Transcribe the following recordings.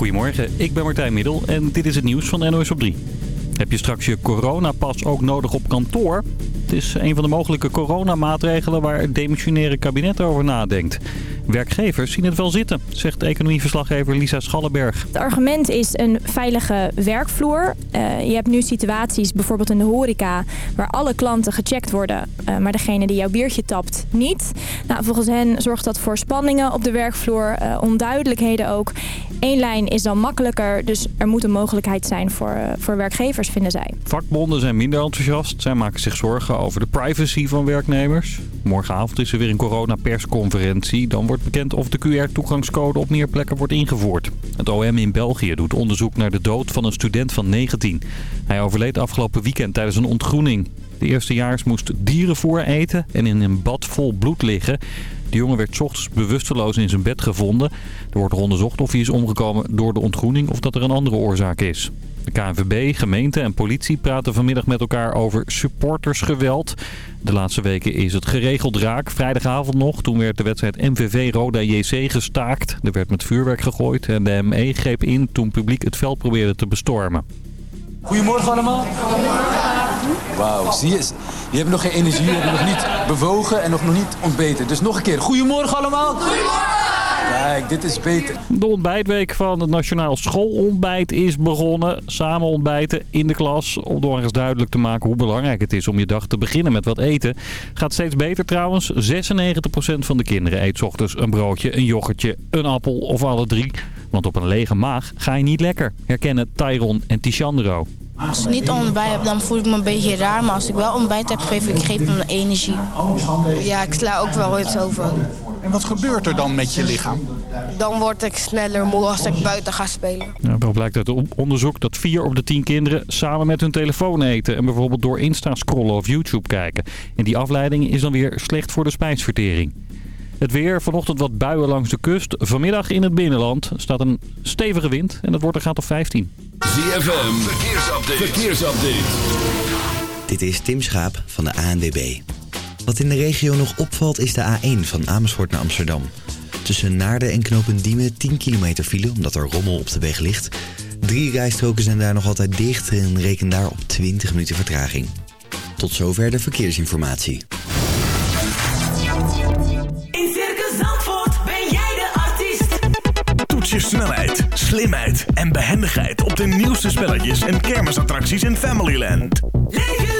Goedemorgen, ik ben Martijn Middel en dit is het nieuws van NOS op 3. Heb je straks je coronapas ook nodig op kantoor? Het is een van de mogelijke coronamaatregelen waar het demissionaire kabinet over nadenkt. Werkgevers zien het wel zitten, zegt economieverslaggever Lisa Schallenberg. Het argument is een veilige werkvloer. Uh, je hebt nu situaties, bijvoorbeeld in de horeca, waar alle klanten gecheckt worden, uh, maar degene die jouw biertje tapt niet. Nou, volgens hen zorgt dat voor spanningen op de werkvloer, uh, onduidelijkheden ook. Eén lijn is dan makkelijker, dus er moet een mogelijkheid zijn voor, voor werkgevers, vinden zij. Vakbonden zijn minder enthousiast. Zij maken zich zorgen over de privacy van werknemers. Morgenavond is er weer een coronapersconferentie. Dan wordt bekend of de QR-toegangscode op meer plekken wordt ingevoerd. Het OM in België doet onderzoek naar de dood van een student van 19. Hij overleed afgelopen weekend tijdens een ontgroening. De eerstejaars moest dierenvoer eten en in een bad vol bloed liggen. De jongen werd ochtends bewusteloos in zijn bed gevonden. Er wordt onderzocht of hij is omgekomen door de ontgroening of dat er een andere oorzaak is. De KNVB, gemeente en politie praten vanmiddag met elkaar over supportersgeweld. De laatste weken is het geregeld raak. Vrijdagavond nog, toen werd de wedstrijd MVV Roda JC gestaakt. Er werd met vuurwerk gegooid en de ME greep in toen publiek het veld probeerde te bestormen. Goedemorgen allemaal. Wauw, zie je, je hebt nog geen energie, je hebt nog niet bewogen en nog, nog niet ontbeten. Dus nog een keer, goedemorgen allemaal. Goedemorgen. Kijk, dit is beter. De ontbijtweek van het Nationaal Schoolontbijt is begonnen. Samen ontbijten in de klas. Om door eens duidelijk te maken hoe belangrijk het is om je dag te beginnen met wat eten. Gaat steeds beter trouwens. 96% van de kinderen eet ochtends een broodje, een yoghurtje, een appel of alle drie. Want op een lege maag ga je niet lekker. Herkennen Tyron en Tishandro. Als ik niet ontbijt heb, dan voel ik me een beetje raar. Maar als ik wel ontbijt heb, geef ik geef me energie. Ja, ik sla ook wel iets over. En wat gebeurt er dan met je lichaam? Dan word ik sneller moe als ik buiten ga spelen. Nou, wel blijkt uit onderzoek dat 4 op de 10 kinderen samen met hun telefoon eten. En bijvoorbeeld door Insta scrollen of YouTube kijken. En die afleiding is dan weer slecht voor de spijsvertering. Het weer, vanochtend wat buien langs de kust. Vanmiddag in het binnenland staat een stevige wind en dat wordt een graad of 15. ZFM, verkeersupdate. verkeersupdate. Dit is Tim Schaap van de ANWB. Wat in de regio nog opvalt is de A1 van Amersfoort naar Amsterdam. Tussen Naarden en Knopendiemen 10 kilometer file omdat er rommel op de weg ligt. Drie rijstroken zijn daar nog altijd dicht en reken daar op 20 minuten vertraging. Tot zover de verkeersinformatie. In Circus Zandvoort ben jij de artiest. Toets je snelheid, slimheid en behendigheid op de nieuwste spelletjes en kermisattracties in Familyland. Leef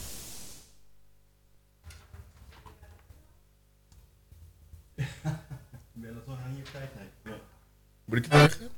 Moet ik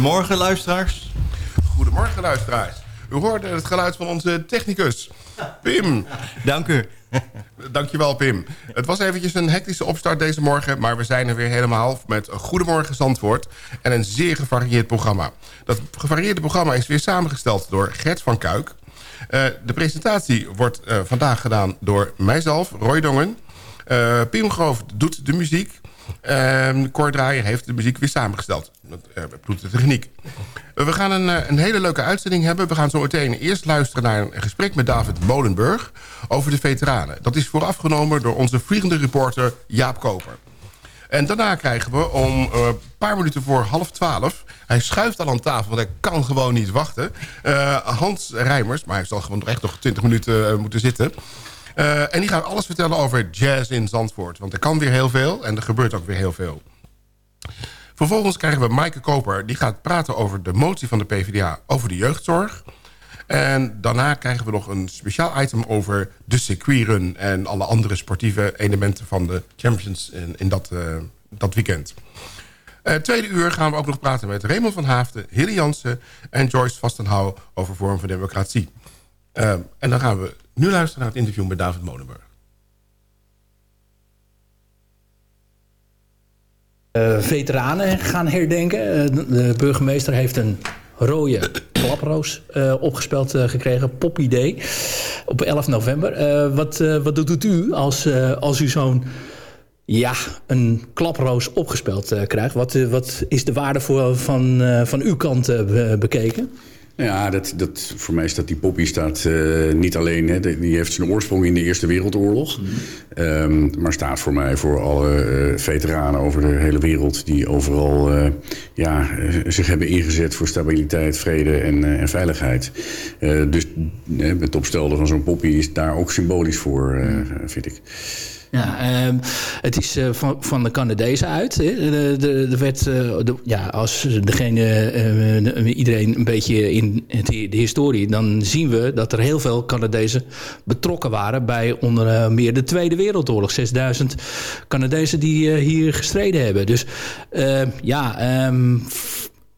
Goedemorgen luisteraars. Goedemorgen luisteraars. U hoorde het geluid van onze technicus, Pim. Dank u. Dankjewel Pim. Het was eventjes een hectische opstart deze morgen... maar we zijn er weer helemaal met Goedemorgen Zandvoort... en een zeer gevarieerd programma. Dat gevarieerde programma is weer samengesteld door Gert van Kuik. Eh, de presentatie wordt eh, vandaag gedaan door mijzelf, Roy Dongen. Eh, Pim Groof doet de muziek. Draaier heeft de muziek weer samengesteld. Dat uh, de techniek. We gaan een, uh, een, hele leuke uitzending hebben. We gaan zo meteen eerst luisteren naar een gesprek met David Molenburg... over de veteranen. Dat is voorafgenomen door onze vliegende reporter Jaap Koper. En daarna krijgen we om een paar minuten voor half twaalf... hij schuift al aan tafel, want hij kan gewoon niet wachten... Hans Rijmers, maar hij zal gewoon echt nog twintig minuten moeten zitten... Uh, en die gaat alles vertellen over jazz in Zandvoort. Want er kan weer heel veel en er gebeurt ook weer heel veel. Vervolgens krijgen we Maaike Koper. Die gaat praten over de motie van de PvdA over de jeugdzorg. En daarna krijgen we nog een speciaal item over de circuitrun... en alle andere sportieve elementen van de Champions in, in dat, uh, dat weekend. Uh, tweede uur gaan we ook nog praten met Raymond van Haafden... Hilly Jansen en Joyce Vastenhouw over Vorm van Democratie. Uh, en dan gaan we nu luisteren naar het interview met David Molenburg. Uh, veteranen gaan herdenken. Uh, de burgemeester heeft een rode klaproos uh, opgespeld gekregen. Poppy Day. Op 11 november. wat, wat doet u als, als u zo'n ja, een klaproos opgespeld krijgt? Wat, wat is de waarde voor, van, van uw kant bekeken? Ja, dat, dat, voor mij staat die poppy staat uh, niet alleen... Hè, die heeft zijn oorsprong in de Eerste Wereldoorlog... Mm -hmm. um, maar staat voor mij voor alle uh, veteranen over de hele wereld... die overal uh, ja, zich hebben ingezet voor stabiliteit, vrede en, en veiligheid. dus het opstellen van zo'n poppy is daar ook symbolisch voor, vind ik. Ja, um, het is uh, van, van de Canadezen uit. De wet, uh, de, ja, als degene, uh, iedereen een beetje in de historie... dan zien we dat er heel veel Canadezen betrokken waren... bij onder meer de Tweede Wereldoorlog. 6000 Canadezen die hier gestreden hebben. Dus ja... Um,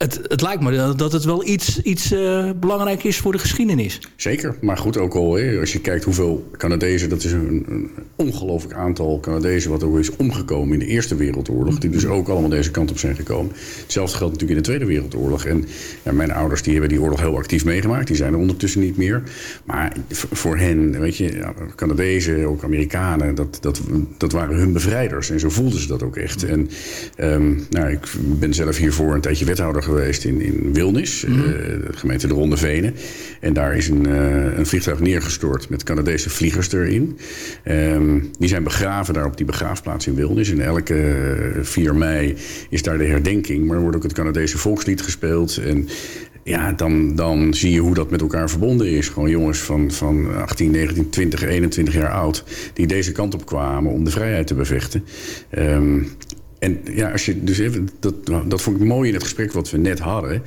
het, het, lijkt me dat het wel iets, iets uh, belangrijk is voor de geschiedenis. Zeker, maar goed ook al. Hè, als je kijkt hoeveel Canadezen... dat is een, een ongelooflijk aantal Canadezen... wat ook is omgekomen in de Eerste Wereldoorlog... die dus ook allemaal deze kant op zijn gekomen. Hetzelfde geldt natuurlijk in de Tweede Wereldoorlog. En ja, mijn ouders die hebben die oorlog heel actief meegemaakt. Die zijn er ondertussen niet meer. Maar voor hen, weet je, ja, Canadezen, ook Amerikanen... Dat, dat, dat waren hun bevrijders. En zo voelden ze dat ook echt. En um, nou, ik ben zelf hiervoor een tijdje wethouder geweest in, in Wilnis, mm -hmm. uh, de gemeente de Ronde Venen. En daar is een, uh, een vliegtuig neergestort met Canadese vliegers erin. Um, die zijn begraven daar op die begraafplaats in Wilnis. En elke uh, 4 mei is daar de herdenking. Maar er wordt ook het Canadese volkslied gespeeld. En ja, dan, dan zie je hoe dat met elkaar verbonden is. Gewoon jongens van, van 18, 19, 20, 21 jaar oud... die deze kant op kwamen om de vrijheid te bevechten. Um, en ja, als je dus even, dat, dat vond ik mooi in het gesprek wat we net hadden.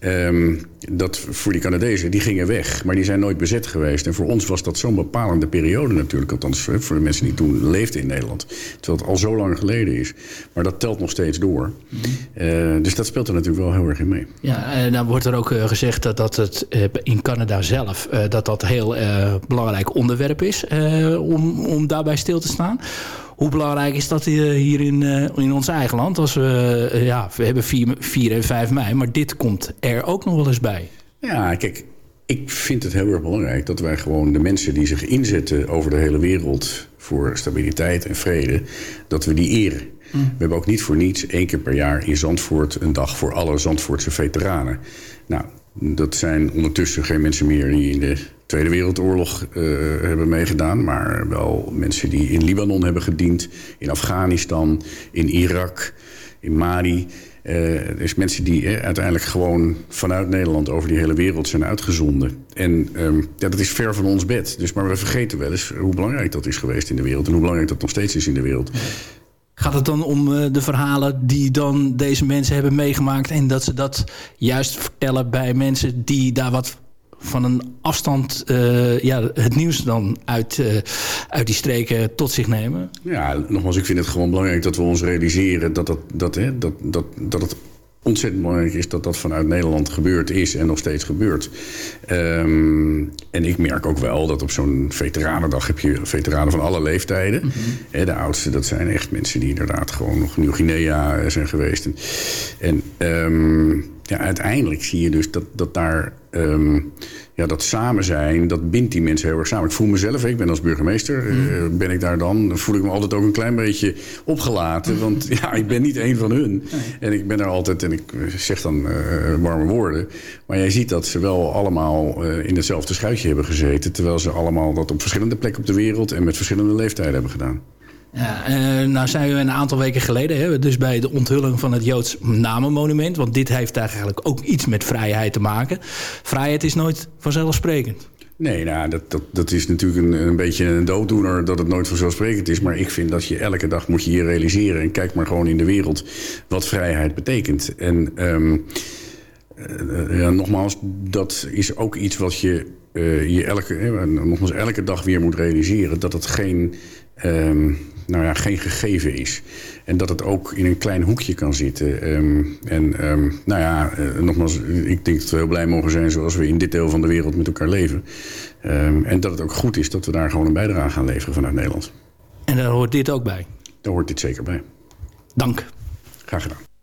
Um, dat voor die Canadezen, die gingen weg. Maar die zijn nooit bezet geweest. En voor ons was dat zo'n bepalende periode natuurlijk. Althans voor de mensen die toen leefden in Nederland. Terwijl het al zo lang geleden is. Maar dat telt nog steeds door. Mm -hmm. uh, dus dat speelt er natuurlijk wel heel erg in mee. Ja, en dan wordt er ook uh, gezegd dat, dat het uh, in Canada zelf... dat dat heel belangrijk onderwerp is om, om daarbij stil te staan. Hoe belangrijk is dat hier in, in ons eigen land? Als we, ja, we hebben 4, 4 en 5 mei, maar dit komt er ook nog wel eens bij. Ja, kijk, ik vind het heel erg belangrijk dat wij gewoon de mensen die zich inzetten over de hele wereld voor stabiliteit en vrede, dat we die eren. Mm. We hebben ook niet voor niets één keer per jaar in Zandvoort een dag voor alle Zandvoortse veteranen. Nou, dat zijn ondertussen geen mensen meer die in de Tweede Wereldoorlog uh, hebben meegedaan... maar wel mensen die in Libanon hebben gediend, in Afghanistan, in Irak, in Mali... Uh, dus mensen die eh, uiteindelijk gewoon vanuit Nederland over die hele wereld zijn uitgezonden. En um, ja, dat is ver van ons bed. Dus, maar we vergeten wel eens hoe belangrijk dat is geweest in de wereld. En hoe belangrijk dat nog steeds is in de wereld. Gaat het dan om uh, de verhalen die dan deze mensen hebben meegemaakt... en dat ze dat juist vertellen bij mensen die daar wat van een afstand uh, ja, het nieuws dan uit, uh, uit die streken tot zich nemen? Ja, nogmaals, ik vind het gewoon belangrijk dat we ons realiseren dat, dat, dat, hè, dat, dat, dat het ontzettend belangrijk is dat dat vanuit Nederland gebeurd is en nog steeds gebeurt. Ehm, en ik merk ook wel dat op zo'n veteranendag heb je veteranen van alle leeftijden. Hè, de oudste, dat zijn echt mensen die inderdaad gewoon nog Nieuw-Guinea eh, zijn geweest. En, en ehm, ja, uiteindelijk zie je dus dat, dat daar... ehm, ja, dat samen zijn, dat bindt die mensen heel erg samen. Ik voel mezelf, ik ben als burgemeester, eh, ben ik daar dan... dan voel ik me altijd ook een klein beetje opgelaten. Want ja, ik ben niet één van hun. En ik ben er altijd, en ik zeg dan eh, warme woorden... maar jij ziet dat ze wel allemaal eh, in hetzelfde schuitje hebben gezeten... terwijl ze allemaal dat op verschillende plekken op de wereld... en met verschillende leeftijden hebben gedaan. Ja, eh, nou zijn we een aantal weken geleden, hè, dus bij de onthulling van het Joods Namenmonument. Want dit heeft eigenlijk ook iets met vrijheid te maken. Vrijheid is nooit vanzelfsprekend. Nee, nou, dat, dat, dat is natuurlijk een, een beetje een dooddoener dat het nooit vanzelfsprekend is. Maar ik vind dat je elke dag moet je hier realiseren. En kijk maar gewoon in de wereld wat vrijheid betekent. En ehm, eh, nogmaals, dat is ook iets wat je, eh, je elke, nogmaals, elke dag weer moet realiseren. Dat het geen, ehm, nou ja, geen gegeven is. En dat het ook in een klein hoekje kan zitten. Ehm, en ehm, nou ja, eh, nogmaals, ik denk dat we heel blij mogen zijn zoals we in dit deel van de wereld met elkaar leven. En dat het ook goed is dat we daar gewoon een bijdrage gaan leveren vanuit Nederland. En daar hoort dit ook bij. Daar hoort dit zeker bij. Dank. Graag gedaan.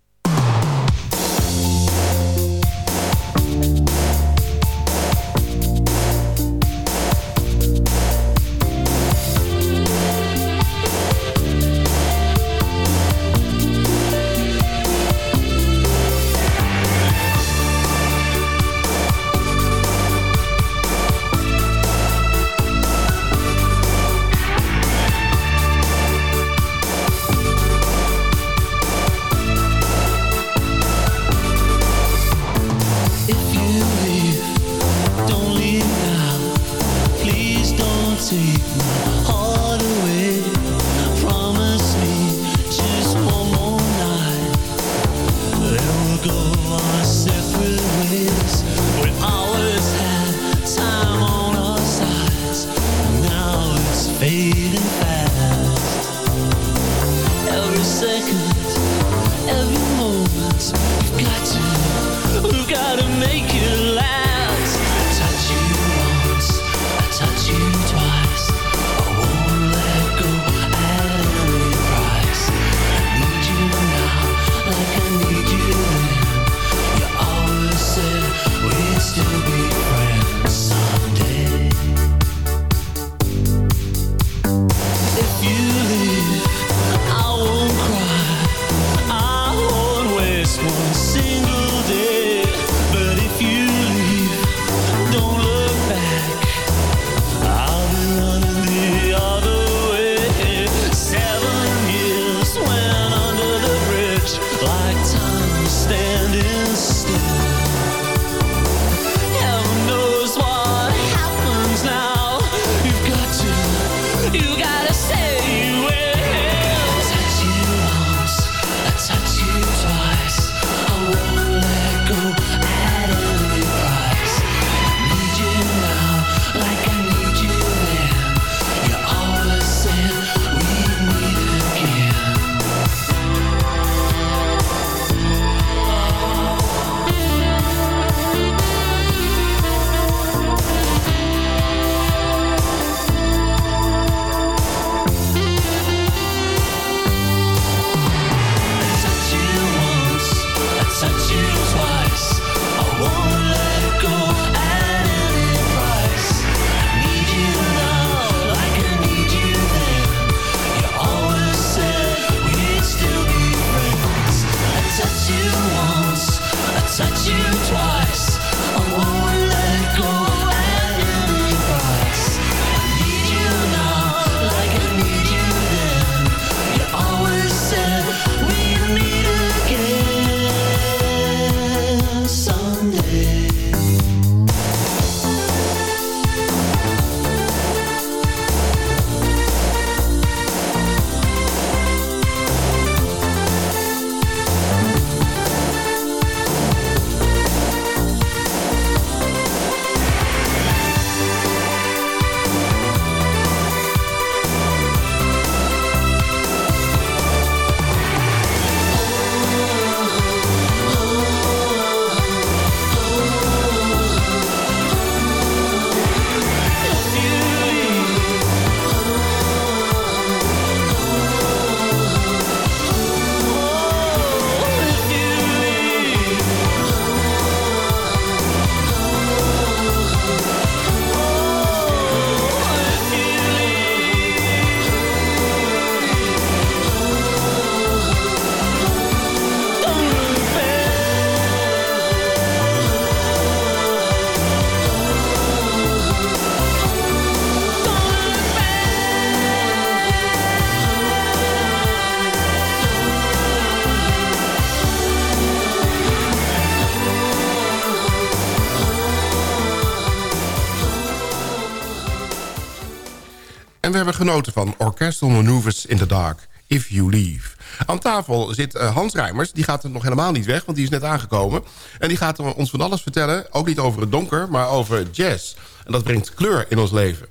Hebben genoten van Orchestral Maneuvers in the Dark, If You Leave. Aan tafel zit eh, Hans Rijmers. Die gaat er nog helemaal niet weg, want die is net aangekomen. En die gaat ons van alles vertellen. Ook niet over het donker, maar over jazz. En dat brengt kleur in ons leven.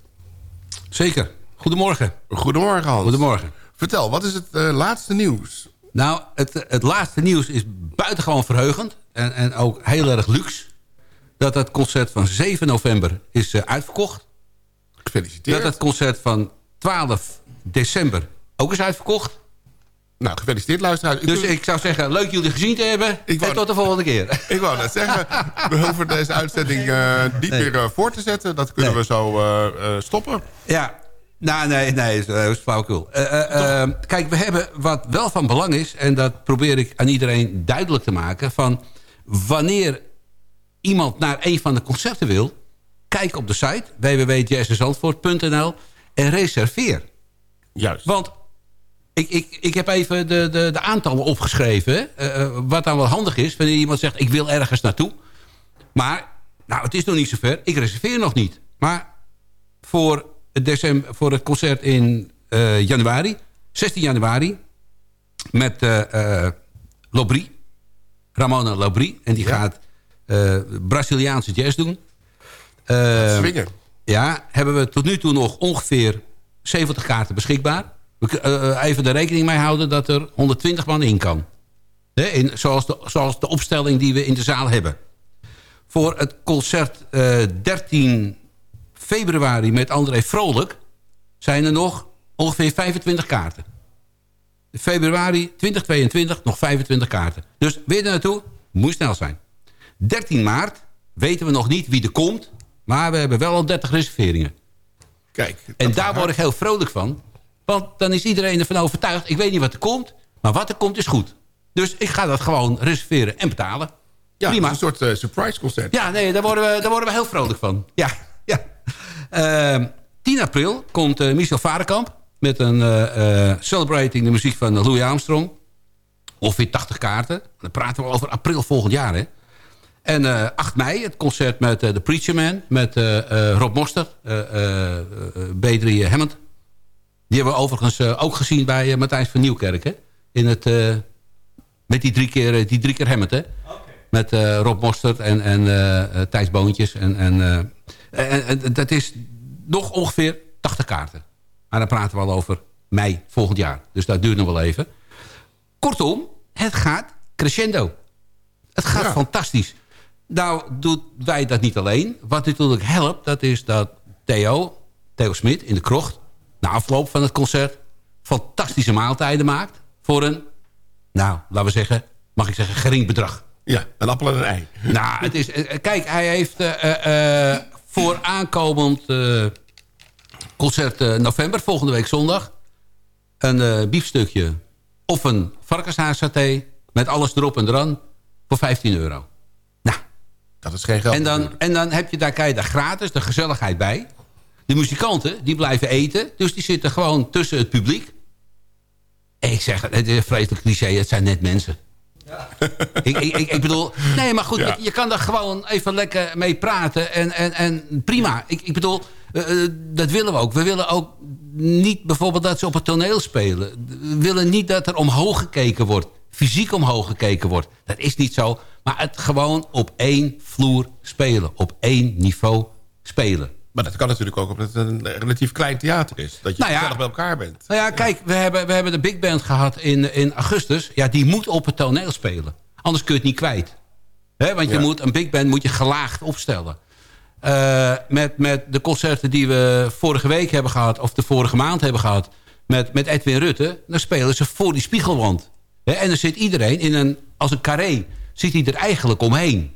Zeker. Goedemorgen. Goedemorgen, Hans. Goedemorgen. Vertel, wat is het eh, laatste nieuws? Nou, het, het laatste nieuws is buitengewoon verheugend. En, en ook heel erg luxe. Dat het concert van 7 november is eh, uitverkocht. Gefeliciteerd. Dat het concert van 12 december ook is uitverkocht. Nou, gefeliciteerd luisteraars. dus ik zou zeggen, leuk jullie gezien te hebben. Ik en tot de volgende keer. Ik wou net zeggen, we hoeven deze uitzending uh, niet Nee. meer uh, voor te zetten. Dat kunnen we zo uh, stoppen. Ja, nou nee, nee, dat is flauwekul. Uh, kijk, we hebben wat wel van belang is... en dat probeer ik aan iedereen duidelijk te maken... van wanneer iemand naar een van de concerten wil... kijk op de site www.jazzzandvoort.nl en reserveer. Juist. Want ik, ik, ik heb even de, de, de aantallen opgeschreven. Uh, wat dan wel handig is, wanneer iemand zegt... ik wil ergens naartoe. Maar, nou, het is nog niet zover. Ik reserveer nog niet. Maar voor het, december, voor het concert in uh, januari... 16 januari... met uh, Lobry. Ramona Lobry. En die ja. gaat Braziliaanse jazz doen. Swingen. Ja, hebben we tot nu toe nog ongeveer 70 kaarten beschikbaar. We uh, even de rekening mee houden dat er 120 man in kan. In, zoals, de, zoals de opstelling die we in de zaal hebben. Voor het concert uh, 13 februari met André Vrolijk... zijn er nog ongeveer 25 kaarten. Februari 2022 nog 25 kaarten. Dus weer er naartoe, moet snel zijn. 13 maart weten we nog niet wie er komt... maar we hebben wel al 30 reserveringen. Kijk, en daar word ik heel vrolijk van. Want dan is iedereen ervan overtuigd. Ik weet niet wat er komt, maar wat er komt is goed. Dus ik ga dat gewoon reserveren en betalen. Ja, Prima. een soort uh, surprise concert. Ja, nee, daar worden, we, daar worden we heel vrolijk van. Ja, ja. Uh, 10 april komt uh, Michel Varenkamp... met een uh, Celebrating de muziek van Louis Armstrong. Ongeveer 80 kaarten. Dan praten we over april volgend jaar, hè. En uh, 8 mei het concert met uh, The Preacher Man. Met uh, Rob Moster. B3 Hammond. Die hebben we overigens ook gezien bij Matthijs van Nieuwkerk. Hè? In het, met die drie keer, die drie keer Hammond. Hè? Okay. Met Rob Mostert en, en Thijs Boontjes. En, en, en, en, dat is nog ongeveer 80 kaarten. Maar dan praten we al over mei volgend jaar. Dus dat duurt nog wel even. Kortom, het gaat crescendo. Het gaat ja. fantastisch. Nou doen wij dat niet alleen. Wat natuurlijk helpt, dat is dat Theo, Theo Smit in de krocht... na afloop van het concert fantastische maaltijden maakt... voor een, nou, laten we zeggen, mag ik zeggen, gering bedrag. Ja, een appel en een ei. Nou, het is, kijk, hij heeft uh, uh, voor aankomend uh, concert november, volgende week zondag... een biefstukje of een varkenshaarsaté met alles erop en eraan voor 15 euro. Dat is geen geld. En dan, en dan heb je daar, kijk, daar gratis de gezelligheid bij. De muzikanten, die blijven eten. Dus die zitten gewoon tussen het publiek. En ik zeg, het is een vreselijk cliché, het zijn net mensen. Ja. ik, ik, ik, bedoel, nee, maar goed, ja. je, je, kan daar gewoon even lekker mee praten. En, en, en prima. Ik, ik bedoel, uh, dat willen we ook. We willen ook niet bijvoorbeeld dat ze op het toneel spelen. We willen niet dat er omhoog gekeken wordt. Fysiek omhoog gekeken wordt. Dat is niet zo. Maar het gewoon op één vloer spelen. Op één niveau spelen. Maar dat kan natuurlijk ook omdat het een relatief klein theater is. Dat je nou ja, bij elkaar bent. Nou ja, kijk, we hebben, we hebben de big band gehad in, in augustus. Ja, die moet op het toneel spelen. Anders kun je het niet kwijt. He, want je ja. moet, een big band moet je gelaagd opstellen. Uh, met, met de concerten die we vorige week hebben gehad... of de vorige maand hebben gehad... met, met Edwin Rutte... dan spelen ze voor die spiegelwand. En dan zit iedereen in een, als een carré... zit hij er eigenlijk omheen.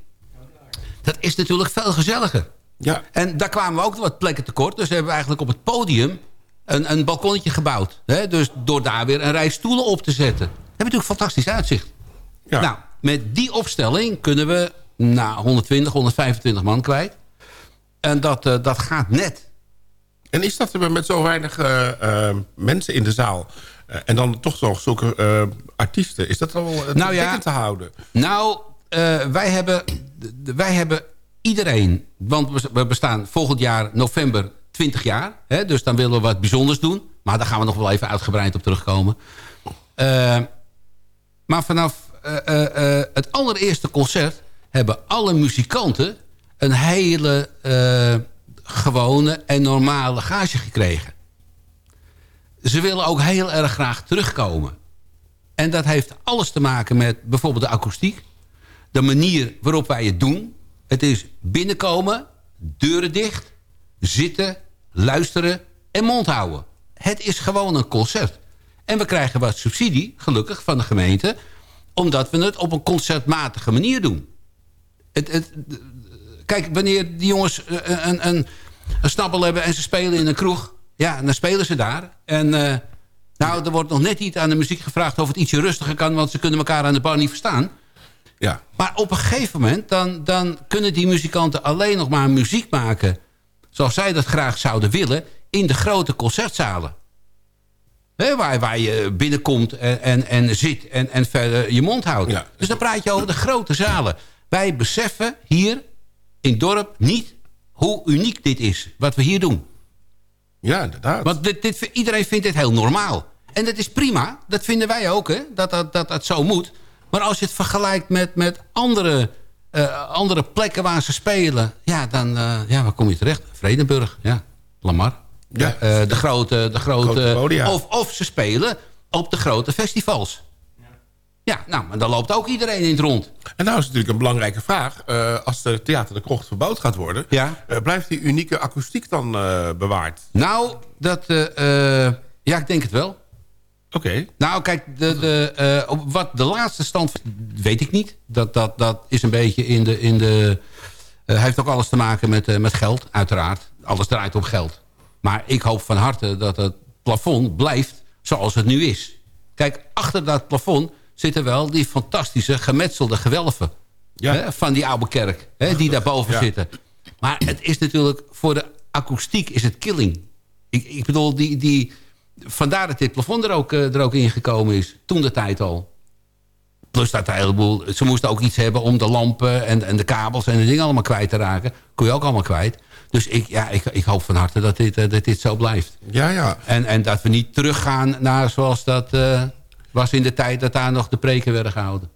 Dat is natuurlijk veel gezelliger. Ja. En daar kwamen we ook wat plekken tekort. Dus hebben we eigenlijk op het podium een, een balkonnetje gebouwd. Hè? Dus door daar weer een rij stoelen op te zetten. Heb je natuurlijk fantastisch uitzicht. Ja. Nou, met die opstelling kunnen we nou, 120, 125 man kwijt. En dat, uh, dat gaat net. En is dat met zo weinig uh, uh, mensen in de zaal... en dan toch nog zulke artiesten... is dat wel nou ja, te houden? Nou, wij, hebben, wij hebben iedereen... want we bestaan volgend jaar november 20 jaar. Hè? Dus dan willen we wat bijzonders doen. Maar daar gaan we nog wel even uitgebreid op terugkomen. Eh, maar vanaf eh, eh, eh, het allereerste concert... hebben alle muzikanten een hele eh, gewone en normale gage gekregen. Ze willen ook heel erg graag terugkomen. En dat heeft alles te maken met bijvoorbeeld de akoestiek. De manier waarop wij het doen. Het is binnenkomen, deuren dicht, zitten, luisteren en mond houden. Het is gewoon een concert. En we krijgen wat subsidie, gelukkig, van de gemeente... omdat we het op een concertmatige manier doen. Het, het, kijk, wanneer die jongens een, een, een snabbel hebben... en ze spelen in een kroeg, ja, dan spelen ze daar. En eh, nou, er wordt nog net iets aan de muziek gevraagd... of het ietsje rustiger kan, want ze kunnen elkaar aan de bar niet verstaan. Ja. Maar op een gegeven moment, dan, dan kunnen die muzikanten alleen nog maar muziek maken... zoals zij dat graag zouden willen, in de grote concertzalen. Hè, waar, waar je binnenkomt en, en, en zit en, en verder je mond houdt. Dus dan praat je over de grote zalen. Wij beseffen hier in het dorp niet hoe uniek dit is, wat we hier doen. Ja, inderdaad. Want dit, dit, iedereen vindt dit heel normaal. En dat is prima, dat vinden wij ook, hè, dat, dat, dat dat zo moet. Maar als je het vergelijkt met, met andere, eh, andere plekken waar ze spelen... ja, dan eh, ja, waar kom je terecht? Vredenburg, ja, Lamar. Ja. Eh, de grote, de grote, Grote of, of ze spelen op de grote festivals. Ja, nou, maar dan loopt ook iedereen in het rond. En nou is natuurlijk een belangrijke vraag. eh, als de Theater de Krocht verbouwd gaat worden... Ja. eh, blijft die unieke akoestiek dan eh, bewaard? Nou, dat, ja, ik denk het wel. Oké. Nou, kijk, de, de, op wat de laatste stand weet ik niet. Dat, dat, dat is een beetje in de... In de heeft ook alles te maken met, met geld, uiteraard. Alles draait op geld. Maar ik hoop van harte dat het plafond blijft zoals het nu is. Kijk, achter dat plafond zitten wel die fantastische gemetselde gewelven. Hè, van die oude kerk, hè, die daarboven Ja. zitten. Maar het is natuurlijk, voor de akoestiek is het killing. Ik, ik bedoel, die, die, vandaar dat dit plafond er ook, eh, er ook ingekomen is. Toen de tijd al. Plus dat een heleboel... Ze moesten ook iets hebben om de lampen en, en de kabels en de dingen allemaal kwijt te raken. Kon je ook allemaal kwijt. Dus ik, ja, ik, ik hoop van harte dat dit, eh, dat dit zo blijft. Ja, ja. En, en dat we niet teruggaan naar zoals dat eh, was in de tijd... dat daar nog de preken werden gehouden.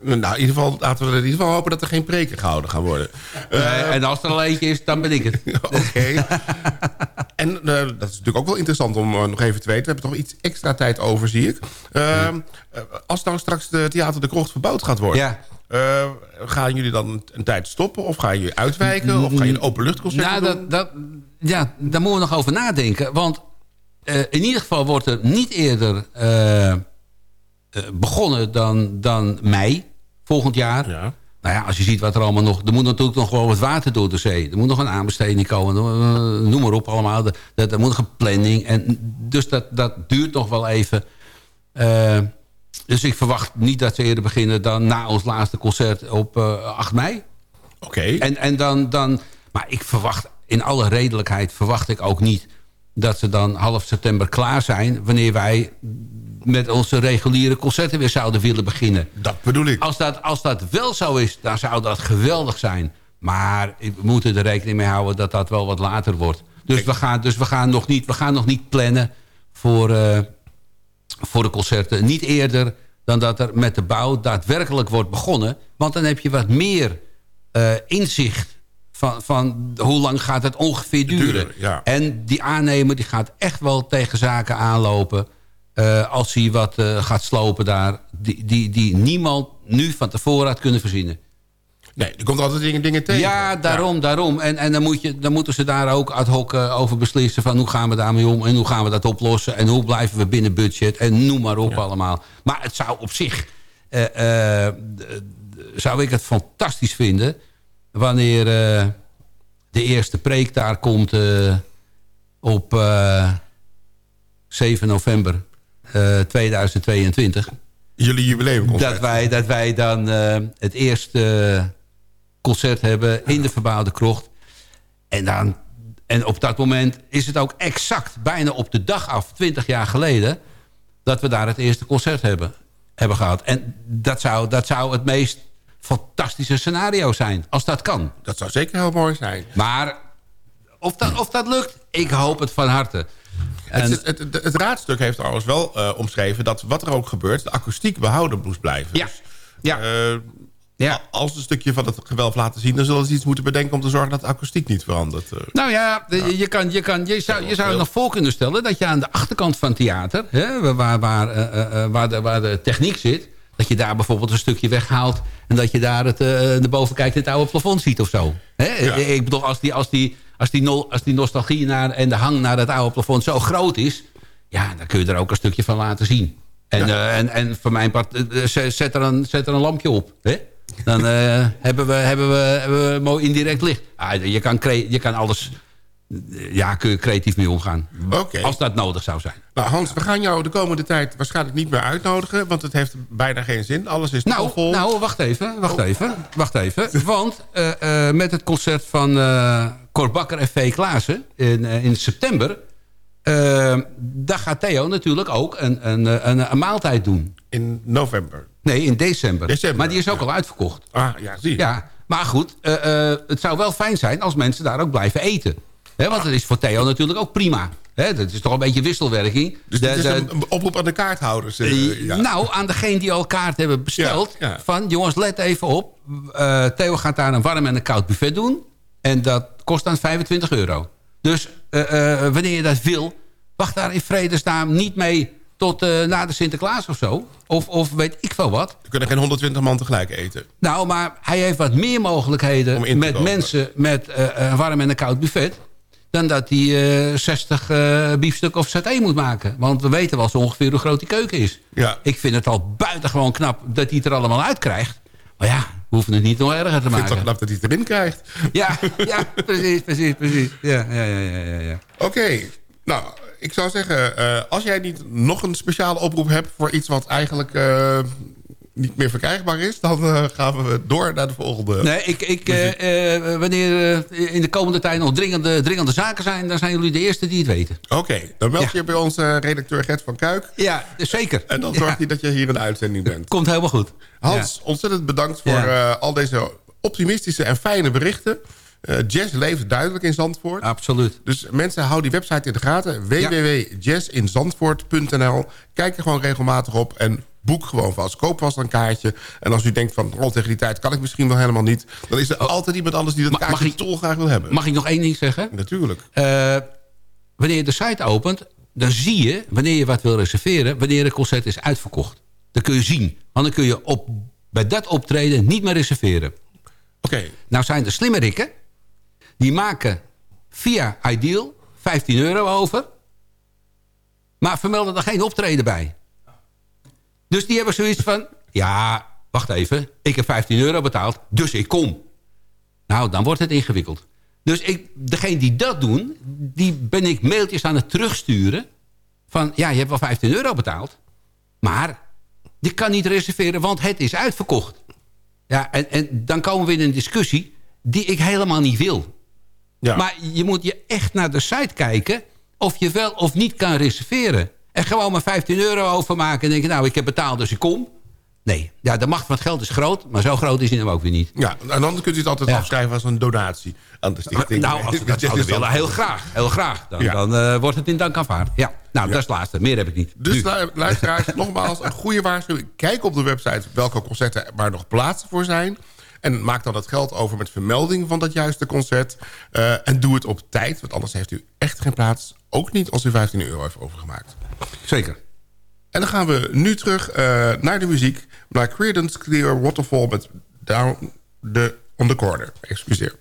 Nou, in ieder geval, laten we in ieder geval hopen dat er geen preken gehouden gaan worden. Eh, en als er al eentje is, dan ben ik het. Oké. en eh, dat is natuurlijk ook wel interessant om eh, nog even te weten. We hebben toch iets extra tijd over, zie ik. Eh, eh, als nou straks de Theater de Krocht verbouwd gaat worden... Ja. gaan jullie dan een, tijd stoppen? Of gaan jullie uitwijken? Of gaan je een openluchtconcert Nou, doen? dat, dat, ja, daar moeten we nog over nadenken. Want in ieder geval wordt er niet eerder begonnen dan, dan mei volgend jaar. Ja. Nou ja, als je ziet wat er allemaal nog... Er moet natuurlijk nog gewoon wat water door de zee. Er moet nog een aanbesteding komen. eh, Noem maar op allemaal. Er, moet nog een planning. En, dus dat, dat duurt nog wel even. Eh, dus ik verwacht niet dat ze eerder beginnen... dan na ons laatste concert op eh, 8 mei. Oké. En, en dan, dan... Maar ik verwacht, in alle redelijkheid... verwacht ik ook niet dat ze dan half september klaar zijn... wanneer wij met onze reguliere concerten weer zouden willen beginnen. Dat bedoel ik. Als dat, als dat wel zo is, dan zou dat geweldig zijn. Maar we moeten er rekening mee houden dat dat wel wat later wordt. Dus, we gaan, dus we, gaan nog niet, we gaan nog niet plannen voor, eh, voor de concerten. Niet eerder dan dat er met de bouw daadwerkelijk wordt begonnen. Want dan heb je wat meer eh, inzicht van, van hoe lang gaat het ongeveer duren. Duren, ja. En die aannemer die gaat echt wel tegen zaken aanlopen... eh, als hij wat eh, gaat slopen daar... Die, die, die niemand nu van tevoren had kunnen verzinnen. Nee, er komt altijd dingen, dingen tegen. Ja, daarom, daarom. En, en dan, moet je, dan moeten ze daar ook ad hoc eh, over beslissen... van hoe gaan we daarmee om en hoe gaan we dat oplossen... en hoe blijven we binnen budget en noem maar op allemaal. Maar het zou op zich... zou ik het fantastisch vinden... wanneer de eerste preek daar komt... op eh, 7 november 2022... Jullie jubileumconcert. Dat wij, dat wij dan eh, het eerste concert hebben in de verbouwde krocht. En, dan, en op dat moment is het ook exact bijna op de dag af, 20 jaar geleden... dat we daar het eerste concert hebben, hebben gehad. En dat zou, dat zou het meest fantastische scenario zijn, als dat kan. Dat zou zeker heel mooi zijn. Maar of dat, of dat lukt, ik hoop het van harte. En, Het, het, het, het raadstuk heeft trouwens wel eh, omschreven... dat wat er ook gebeurt, de akoestiek behouden moest blijven. Ja. Dus, ja. eh, Ja. Als een stukje van het gewelf laten zien... dan zullen ze iets moeten bedenken om te zorgen dat de akoestiek niet verandert. eh. Nou ja, Je, kan, je, kan, je zou, je zou nog voor kunnen stellen... dat je aan de achterkant van het theater... Hè, waar, waar, waar, de, waar de techniek zit... dat je daar bijvoorbeeld een stukje weghaalt... en dat je daar het, eh de boven kijkt het oude plafond ziet of zo. Hè? Ik bedoel, als die, als, die, als, die no- als die nostalgie naar, en de hang naar het oude plafond zo groot is... ja, dan kun je er ook een stukje van laten zien. En, eh, en, en voor mijn part, eh, zet zet er een, zet er een lampje op. Hè? Dan eh, hebben, we, hebben, we, hebben we mooi indirect licht. Ah, je, kan je kan alles... Ja, kun je creatief mee omgaan. Als dat nodig zou zijn. Nou Hans, we gaan jou de komende tijd waarschijnlijk niet meer uitnodigen... want het heeft bijna geen zin. Alles is Nou, nou, vol. nou wacht even, wacht even, wacht even. Want eh, eh, met het concert van eh Cor Bakker en V. Klaassen in, eh, in september... eh, daar gaat Theo natuurlijk ook een, een, een, een maaltijd doen. In november? Nee, in december. December, maar die is ook al uitverkocht. Ah, ja, zie je. Ja, maar goed, eh, het zou wel fijn zijn als mensen daar ook blijven eten. Want dat is voor Theo natuurlijk ook prima. Hè, dat is toch een beetje wisselwerking. Dus is een, een oproep aan de kaarthouders. ja. Nou, aan degene die al kaart hebben besteld. Ja. Van, jongens, let even op. Theo gaat daar een warm en een koud buffet doen. En dat kost dan 25 euro. Dus eh, eh, wanneer je dat wil... wacht daar in vredesnaam niet mee tot eh, na de Sinterklaas of zo. Of, of weet ik veel wat. Er kunnen geen 120 man tegelijk eten. Nou, maar hij heeft wat meer mogelijkheden... Met mensen met een warm en een koud buffet... dan dat hij eh 60 eh biefstuk of saté moet maken. Want we weten wel zo ongeveer hoe groot die keuken is. Ja. Ik vind het al buitengewoon knap dat hij het er allemaal uit krijgt. Maar ja, we hoeven het niet nog erger te Ik vind het maken. toch knap dat hij het erin krijgt. Ja, ja, precies, precies, precies. Ja, ja, ja, ja, ja, ja. Oké, nou, ik zou zeggen... eh, als jij niet nog een speciale oproep hebt... voor iets wat eigenlijk eh, niet meer verkrijgbaar is... dan eh, gaan we door naar de volgende. Nee, ik, ik, eh, eh, wanneer in de komende tijd nog dringende, dringende zaken zijn... dan zijn jullie de eerste die het weten. Oké, dan meld Ja. je bij onze redacteur Gert van Kuik. Ja, zeker. En dan Ja. zorgt hij dat je hier in de uitzending bent. Komt helemaal goed. Hans, ontzettend bedankt voor Ja. al deze optimistische en fijne berichten. Eh, jazz leeft duidelijk in Zandvoort. Absoluut. Dus mensen, hou die website in de gaten. www.jazzinzandvoort.nl Kijk er gewoon regelmatig op en boek gewoon vast. Koop vast een kaartje. En als u denkt van, oh, tegen die tijd kan ik misschien wel helemaal niet... dan is er altijd iemand anders die dat Ma- mag kaartje ik- dolgraag wil hebben. Mag ik nog één ding zeggen? Natuurlijk. Eh, wanneer je de site opent, dan zie je, wanneer je wat wil reserveren... wanneer het concert is uitverkocht. Dat kun je zien. Want dan kun je op, bij dat optreden niet meer reserveren. Oké. Nou zijn de slimmerikken... die maken via Ideal 15 euro over... maar vermelden er geen optreden bij. Dus die hebben zoiets van... ja, wacht even, ik heb 15 euro betaald, dus ik kom. Nou, dan wordt het ingewikkeld. Dus ik, degene die dat doen, die ben ik mailtjes aan het terugsturen. Van, ja, je hebt wel 15 euro betaald. Maar, die kan niet reserveren, want het is uitverkocht. Ja, en, en dan komen we in een discussie die ik helemaal niet wil. Ja. Maar je moet je echt naar de site kijken... of je wel of niet kan reserveren. En gewoon maar 15 euro overmaken en denken... nou, ik heb betaald, dus ik kom. Nee, ja, de macht van het geld is groot... maar zo groot is hij hem ook weer niet. Ja, en dan kunt u het altijd Ja. afschrijven als een donatie aan de stichting. Nou, als ik dat zou willen, heel graag. Heel graag. Dan, Ja. dan eh, wordt het in dank aanvaard. Ja, nou, dat is het laatste. Meer heb ik niet. Dus lu- luisteraars, nogmaals, een goede waarschuwing. Kijk op de website welke concerten er nog plaatsen voor zijn. En maak dan het geld over met vermelding van dat juiste concert. Eh, en doe het op tijd, want anders heeft u echt geen plaats. Ook niet als u 15 euro heeft overgemaakt. Zeker. En dan gaan we nu terug eh, naar de muziek. Naar Creedence Clear Waterfall met Down the, on the Corner. Excuseer.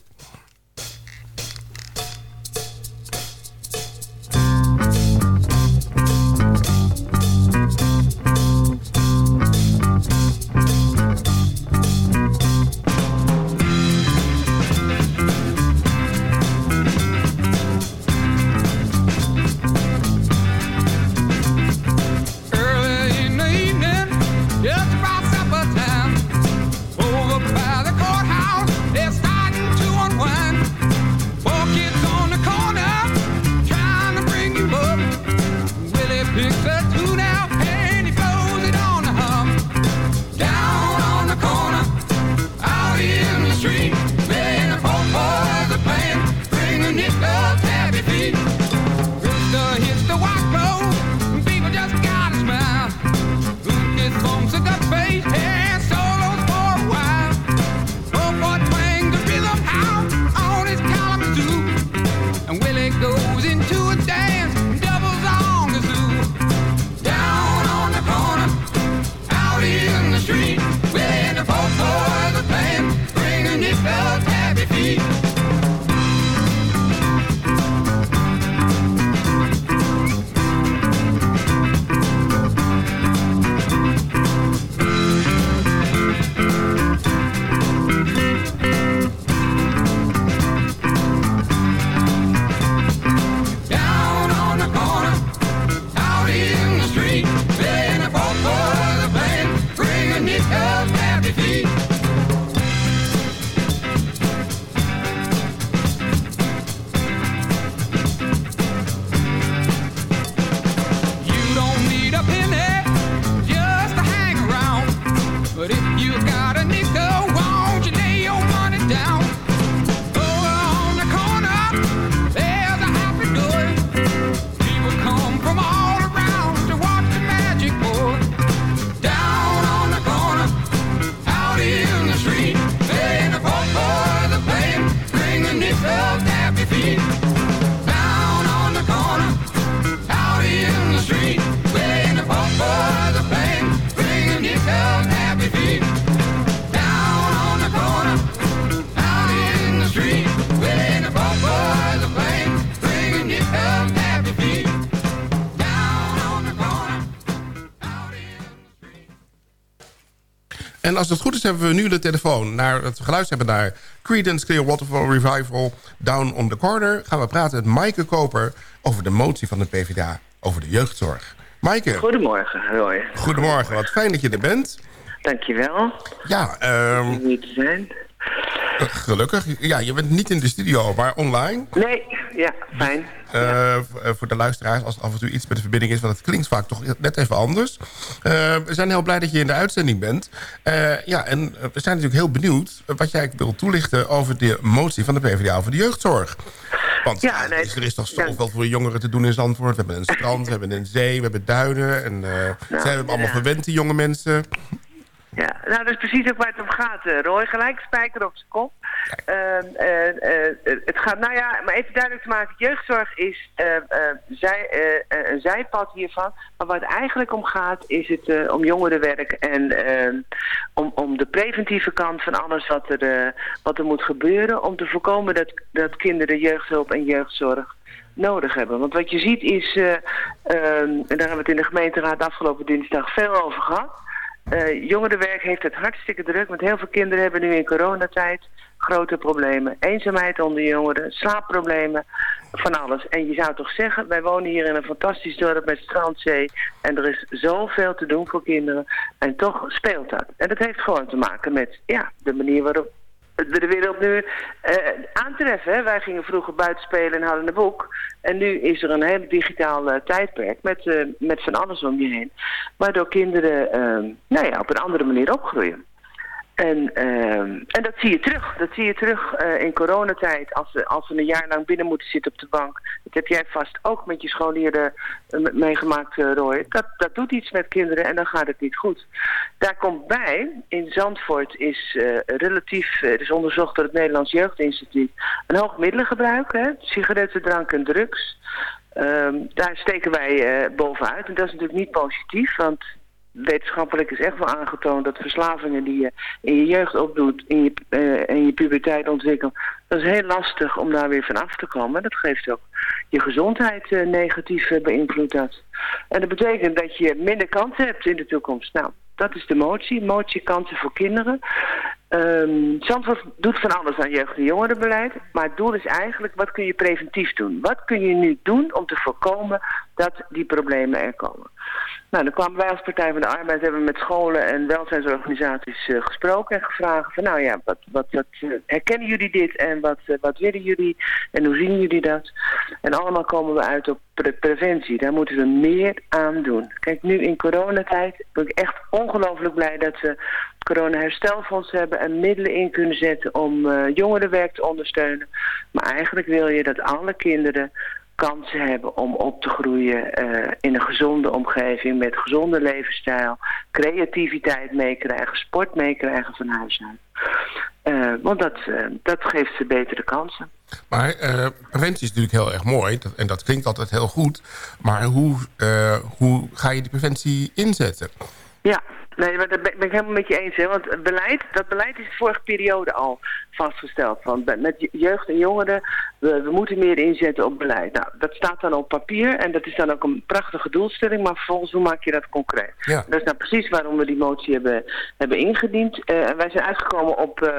En als het goed is hebben we nu de telefoon. Naar het geluid hebben naar Creedence Clearwater Revival Down on the Corner. Gaan we praten met Maaike Koper over de motie van de PvdA over de jeugdzorg. Maaike. Goedemorgen, Roy. Goedemorgen, wat fijn dat je er bent. Dankjewel. Ja, ehm hier te zijn. gelukkig. Ja, je bent niet in de studio, maar online. Nee, ja, fijn. Eh, eh, voor de luisteraars, als af en toe iets met de verbinding is... want het klinkt vaak toch net even anders. Eh, we zijn heel blij dat je in de uitzending bent. Ja, en we zijn natuurlijk heel benieuwd... wat jij wil toelichten over de motie van de PvdA over de jeugdzorg. Want ja, er is- er is toch zoveel voor jongeren te doen in Zandvoort. We hebben een strand, we hebben een zee, we hebben duinen. En zijn we hem allemaal gewend, die jonge mensen. Ja, nou dat is precies ook waar het om gaat, eh, Roy. Gelijk spijker op zijn kop. Ehm, eh, eh, het gaat, nou ja, maar even duidelijk te maken. Jeugdzorg is zij, een zijpad hiervan. Maar waar het eigenlijk om gaat, is het om jongerenwerk. En ehm, om, om de preventieve kant van alles wat er, wat er moet gebeuren. Om te voorkomen dat, dat kinderen jeugdhulp en jeugdzorg nodig hebben. Want wat je ziet is, eh, ehm, en daar hebben we het in de gemeenteraad afgelopen dinsdag veel over gehad. Eh, jongerenwerk heeft het hartstikke druk, want heel veel kinderen hebben nu in coronatijd grote problemen. Eenzaamheid onder jongeren, slaapproblemen, van alles. En je zou toch zeggen, wij wonen hier in een fantastisch dorp met strandzee en er is zoveel te doen voor kinderen en toch speelt dat. En dat heeft gewoon te maken met ja, de manier waarop de wereld nu eh, aantreffen. Hè. Wij gingen vroeger buiten spelen en hadden een boek. En nu is er een heel digitaal eh, tijdperk met, eh, met van alles om je heen. Waardoor kinderen eh, nou ja, op een andere manier opgroeien. En, ehm, en dat zie je terug. Dat zie je terug eh, in coronatijd als ze, als ze een jaar lang binnen moeten zitten op de bank. Dat heb jij vast ook met je scholieren eh, me- meegemaakt, eh, Roy. Dat, dat doet iets met kinderen en dan gaat het niet goed. Daar komt bij, in Zandvoort is relatief, er is onderzocht door het Nederlands Jeugdinstituut, een hoog middelengebruik, hè, sigaretten, drank en drugs. Ehm, daar steken wij bovenuit en dat is natuurlijk niet positief, want wetenschappelijk is echt wel aangetoond dat verslavingen die je in je jeugd opdoet, in je, eh, in je puberteit ontwikkelt, dat is heel lastig om daar weer van af te komen. Dat geeft ook je gezondheid eh, negatief beïnvloedt dat. En dat betekent dat je minder kansen hebt in de toekomst. Nou, dat is de motie. Motie kansen voor kinderen. Ehm Zandvoort doet van alles aan jeugd- en jongerenbeleid. Maar het doel is eigenlijk, wat kun je preventief doen? Wat kun je nu doen om te voorkomen dat die problemen er komen? Nou, dan kwamen wij als Partij van de Arbeid, hebben met scholen en welzijnsorganisaties eh, gesproken en gevraagd van, nou ja, wat, wat, eh, herkennen jullie dit en wat, eh, wat willen jullie en hoe zien jullie dat? En allemaal komen we uit op pre- preventie. Daar moeten we meer aan doen. Kijk, nu in coronatijd ben ik echt ongelooflijk blij dat we corona herstelfonds hebben en middelen in kunnen zetten om eh, jongerenwerk te ondersteunen. Maar eigenlijk wil je dat alle kinderen kansen hebben om op te groeien eh, in een gezonde omgeving met gezonde levensstijl, creativiteit meekrijgen, sport meekrijgen van huis uit. Eh, want dat, dat geeft ze betere kansen. Maar preventie is natuurlijk heel erg mooi. Dat, en dat klinkt altijd heel goed. Maar hoe, hoe ga je die preventie inzetten? Ja, nee, maar dat ben ik helemaal met je eens. Hè? Want het beleid, dat beleid is de vorige periode al vastgesteld. Want bij- met je- jeugd en jongeren, we, we moeten meer inzetten op beleid. Nou, dat staat dan op papier en dat is dan ook een prachtige doelstelling. Maar vervolgens, hoe maak je dat concreet? Ja. Dat is nou precies waarom we die motie hebben, hebben ingediend. En wij zijn uitgekomen op... eh,